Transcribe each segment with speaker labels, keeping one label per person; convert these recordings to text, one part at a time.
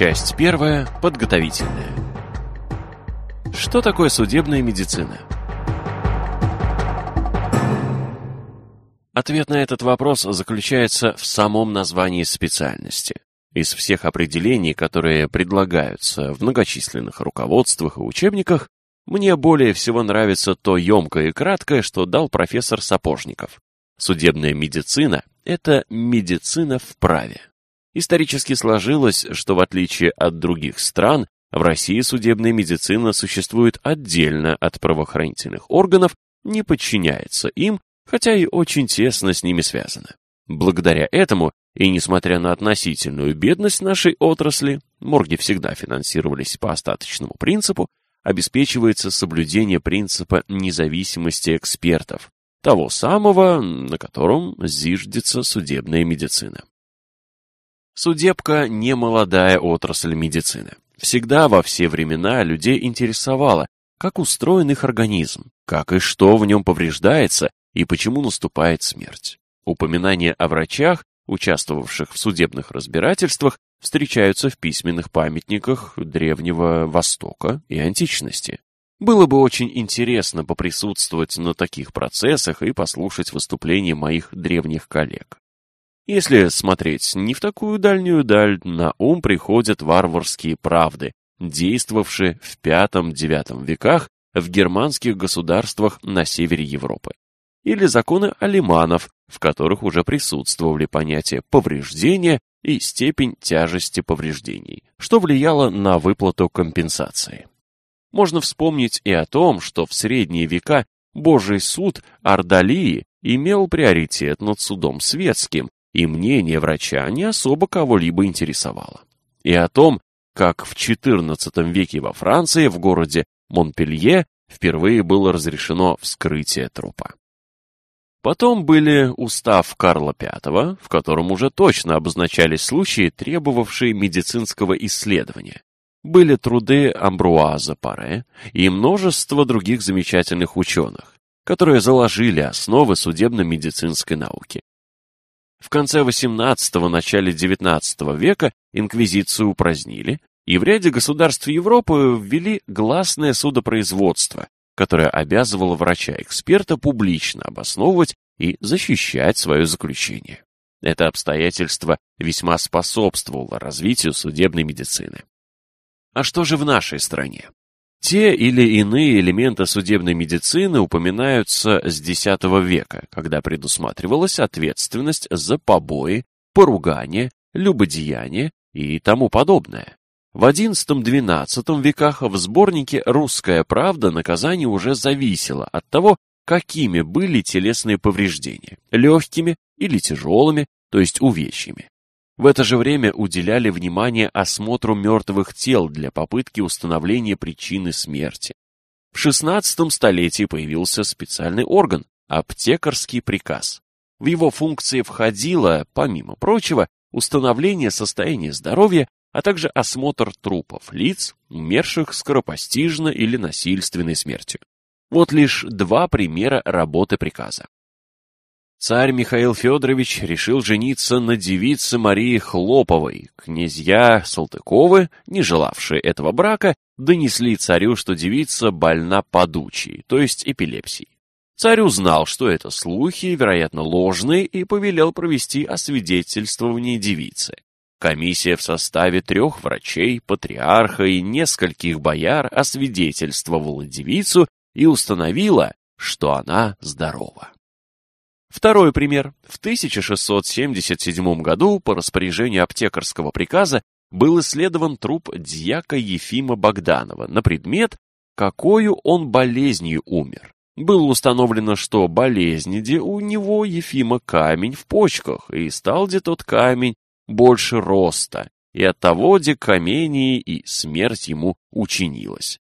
Speaker 1: Часть первая. Подготовительная. Что такое судебная медицина? Ответ на этот вопрос заключается в самом названии специальности. Из всех определений, которые предлагаются в многочисленных руководствах и учебниках, мне более всего нравится то емкое и краткое, что дал профессор Сапожников. Судебная медицина – это медицина в праве. Исторически сложилось, что в отличие от других стран, в России судебная медицина существует отдельно от правоохранительных органов, не подчиняется им, хотя и очень тесно с ними связана. Благодаря этому, и несмотря на относительную бедность нашей отрасли, морги всегда финансировались по остаточному принципу, обеспечивается соблюдение принципа независимости экспертов, того самого, на котором зиждется судебная медицина. Судебка – не молодая отрасль медицины. Всегда во все времена людей интересовало, как устроен их организм, как и что в нем повреждается и почему наступает смерть. Упоминания о врачах, участвовавших в судебных разбирательствах, встречаются в письменных памятниках Древнего Востока и античности. Было бы очень интересно поприсутствовать на таких процессах и послушать выступления моих древних коллег. Если смотреть не в такую дальнюю даль, на ум приходят варварские правды, действовавшие в V-IX веках в германских государствах на севере Европы. Или законы алиманов, в которых уже присутствовали понятия повреждения и степень тяжести повреждений, что влияло на выплату компенсации. Можно вспомнить и о том, что в средние века Божий суд Ордалии имел приоритет над судом светским, и мнение врача не особо кого-либо интересовало. И о том, как в XIV веке во Франции в городе Монпелье впервые было разрешено вскрытие трупа. Потом были устав Карла V, в котором уже точно обозначались случаи, требовавшие медицинского исследования. Были труды Амбруаза Паре и множество других замечательных ученых, которые заложили основы судебно-медицинской науки. В конце XVIII – начале XIX века инквизицию упразднили, и в ряде государств Европы ввели гласное судопроизводство, которое обязывало врача-эксперта публично обосновывать и защищать свое заключение. Это обстоятельство весьма способствовало развитию судебной медицины. А что же в нашей стране? Те или иные элементы судебной медицины упоминаются с X века, когда предусматривалась ответственность за побои, поругание, любодеяние и тому подобное. В XI-XII веках в сборнике «Русская правда» наказание уже зависело от того, какими были телесные повреждения – легкими или тяжелыми, то есть увечьями. В это же время уделяли внимание осмотру мертвых тел для попытки установления причины смерти. В XVI столетии появился специальный орган – аптекарский приказ. В его функции входило, помимо прочего, установление состояния здоровья, а также осмотр трупов лиц, умерших скоропостижно или насильственной смертью. Вот лишь два примера работы приказа. Царь Михаил Федорович решил жениться на девице Марии Хлоповой. Князья Салтыковы, не желавшие этого брака, донесли царю, что девица больна подучей, то есть эпилепсией. Царь узнал, что это слухи, вероятно, ложные, и повелел провести освидетельствование девицы. Комиссия в составе трех врачей, патриарха и нескольких бояр освидетельствовала девицу и установила, что она здорова. Второй пример. В 1677 году по распоряжению аптекарского приказа был исследован труп дьяка Ефима Богданова на предмет, какую он болезнью умер. Было установлено, что болезнь де у него Ефима камень в почках, и стал где тот камень больше роста, и оттого где камении и смерть ему учинилась.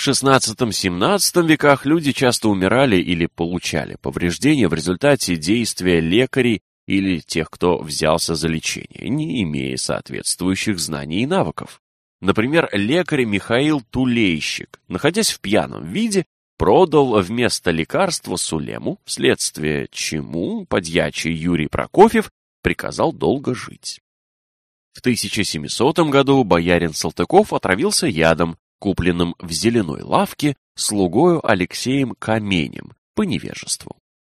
Speaker 1: В XVI-XVII веках люди часто умирали или получали повреждения в результате действия лекарей или тех, кто взялся за лечение, не имея соответствующих знаний и навыков. Например, лекарь Михаил Тулейщик, находясь в пьяном виде, продал вместо лекарства Сулему, вследствие чему подьячий Юрий Прокофьев приказал долго жить. В 1700 году боярин Салтыков отравился ядом, купленным в зеленой лавке слугою Алексеем Каменем по невежеству.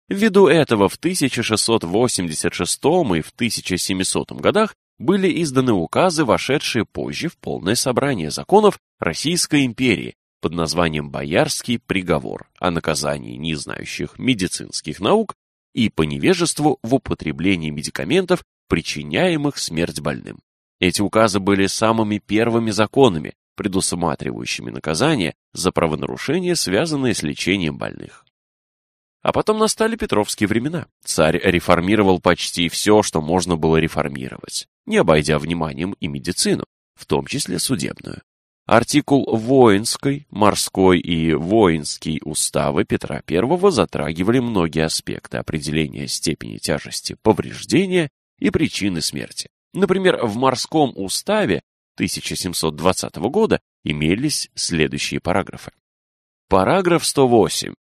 Speaker 1: Ввиду этого в 1686 и в 1700 годах были изданы указы, вошедшие позже в полное собрание законов Российской империи под названием «Боярский приговор» о наказании не знающих медицинских наук и по невежеству в употреблении медикаментов, причиняемых смерть больным. Эти указы были самыми первыми законами, предусматривающими наказание за правонарушения, связанные с лечением больных. А потом настали петровские времена. Царь реформировал почти все, что можно было реформировать, не обойдя вниманием и медицину, в том числе судебную. Артикул воинской, морской и воинский уставы Петра I затрагивали многие аспекты определения степени тяжести повреждения и причины смерти. Например, в морском уставе 1720 года имелись следующие параграфы. Параграф 108.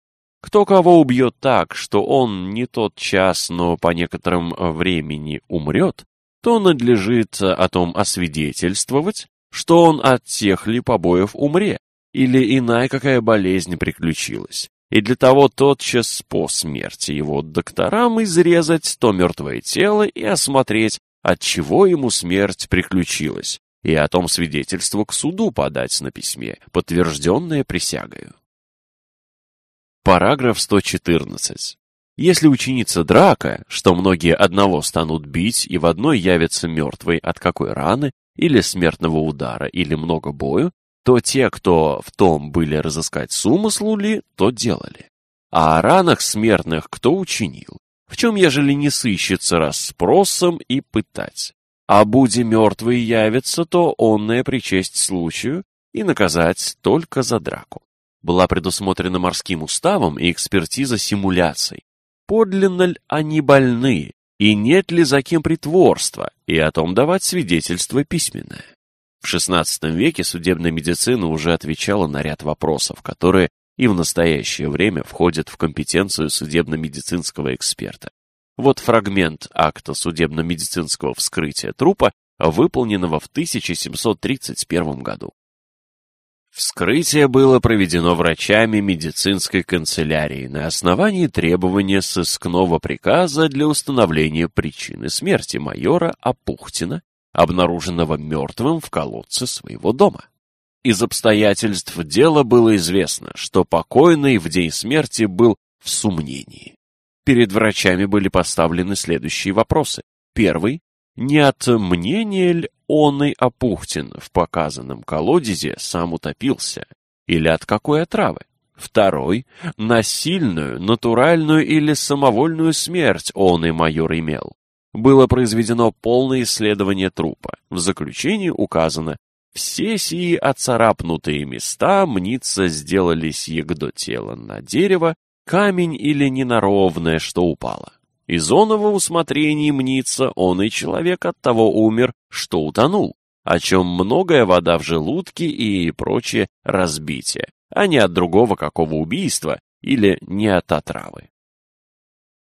Speaker 1: Кто кого убьет так, что он не тот час, но по некоторым э, времени умрет, то надлежит э, о том освидетельствовать, что он от тех ли побоев умре, или иная какая болезнь приключилась, и для того тотчас по смерти его докторам изрезать то мертвое тело и осмотреть, от чего ему смерть приключилась, и о том свидетельство к суду подать на письме, подтвержденное присягою. Параграф 114. Если ученица драка, что многие одного станут бить и в одной явятся мертвой от какой раны, или смертного удара, или много бою, то те, кто в том были разыскать с умыслу ли, то делали. А о ранах смертных кто учинил, в чем ежели не сыщется расспросом и пытать а буди мертвый явится, то онное причесть случаю и наказать только за драку. Была предусмотрена морским уставом и экспертиза симуляций. Подлинно ли они больны, и нет ли за кем притворства, и о том давать свидетельство письменное. В XVI веке судебная медицина уже отвечала на ряд вопросов, которые и в настоящее время входят в компетенцию судебно-медицинского эксперта. Вот фрагмент акта судебно-медицинского вскрытия трупа, выполненного в 1731 году. Вскрытие было проведено врачами медицинской канцелярии на основании требования сыскного приказа для установления причины смерти майора Апухтина, обнаруженного мертвым в колодце своего дома. Из обстоятельств дела было известно, что покойный в день смерти был в сумнении. Перед врачами были поставлены следующие вопросы. Первый. Не от мнения ли он и Апухтин в показанном колодезе сам утопился? Или от какой отравы? Второй – насильную, натуральную или самовольную смерть он и майор имел. Было произведено полное исследование трупа. В заключении указано, все сии оцарапнутые места, мнится, сделались егдо тела на дерево, камень или ненаровное, что упало. Из оного усмотрения мнится, он и человек от того умер, что утонул, о чем многое вода в желудке и прочее разбитие, а не от другого какого убийства или не от отравы.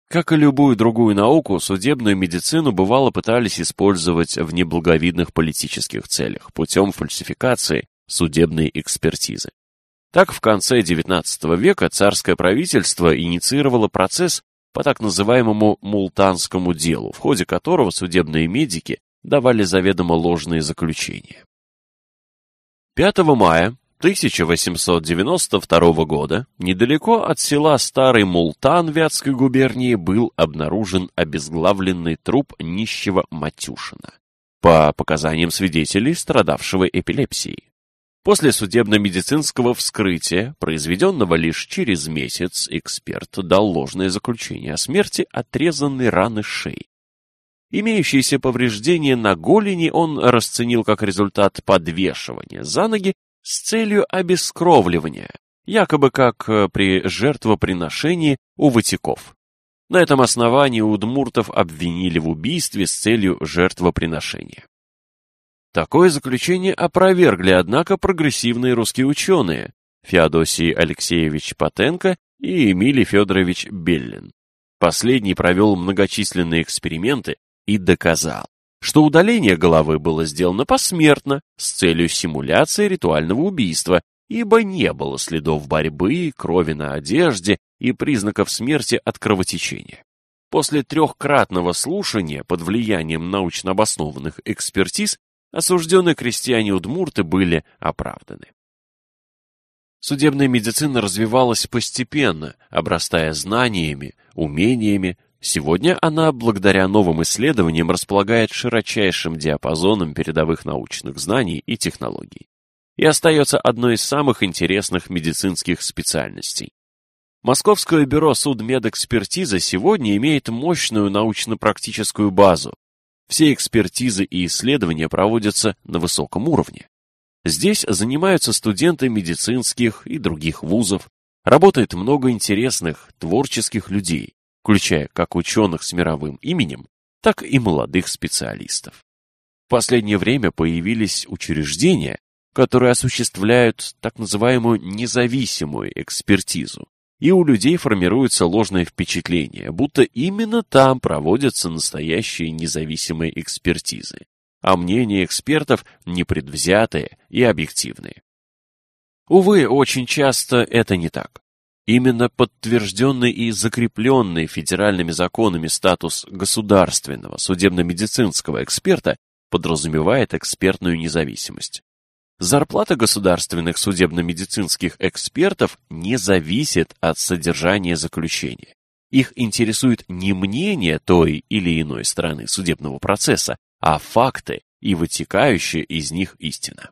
Speaker 1: Как и любую другую науку, судебную медицину бывало пытались использовать в неблаговидных политических целях путем фальсификации судебной экспертизы. Так, в конце XIX века царское правительство инициировало процесс по так называемому «мултанскому делу», в ходе которого судебные медики давали заведомо ложные заключения. 5 мая 1892 года недалеко от села Старый Мултан Вятской губернии был обнаружен обезглавленный труп нищего Матюшина, по показаниям свидетелей, страдавшего эпилепсией. После судебно-медицинского вскрытия, произведенного лишь через месяц, эксперт дал ложное заключение о смерти отрезанной раны шеи. Имеющиеся повреждения на голени он расценил как результат подвешивания за ноги с целью обескровливания, якобы как э, при жертвоприношении у ватиков. На этом основании удмуртов обвинили в убийстве с целью жертвоприношения. Такое заключение опровергли, однако, прогрессивные русские ученые Феодосий Алексеевич Патенко и Эмилий Федорович Беллин. Последний провел многочисленные эксперименты и доказал, что удаление головы было сделано посмертно с целью симуляции ритуального убийства, ибо не было следов борьбы, крови на одежде и признаков смерти от кровотечения. После трехкратного слушания под влиянием научно обоснованных экспертиз Осужденные крестьяне-удмурты были оправданы. Судебная медицина развивалась постепенно, обрастая знаниями, умениями. Сегодня она, благодаря новым исследованиям, располагает широчайшим диапазоном передовых научных знаний и технологий и остается одной из самых интересных медицинских специальностей. Московское бюро судмедэкспертизы сегодня имеет мощную научно-практическую базу, все экспертизы и исследования проводятся на высоком уровне. Здесь занимаются студенты медицинских и других вузов, работает много интересных, творческих людей, включая как ученых с мировым именем, так и молодых специалистов. В последнее время появились учреждения, которые осуществляют так называемую независимую экспертизу, и у людей формируется ложное впечатление, будто именно там проводятся настоящие независимые экспертизы, а мнения экспертов непредвзятые и объективные. Увы, очень часто это не так. Именно подтвержденный и закрепленный федеральными законами статус государственного судебно-медицинского эксперта подразумевает экспертную независимость. Зарплата государственных судебно-медицинских экспертов не зависит от содержания заключения. Их интересует не мнение той или иной стороны судебного процесса, а факты и вытекающая из них истина.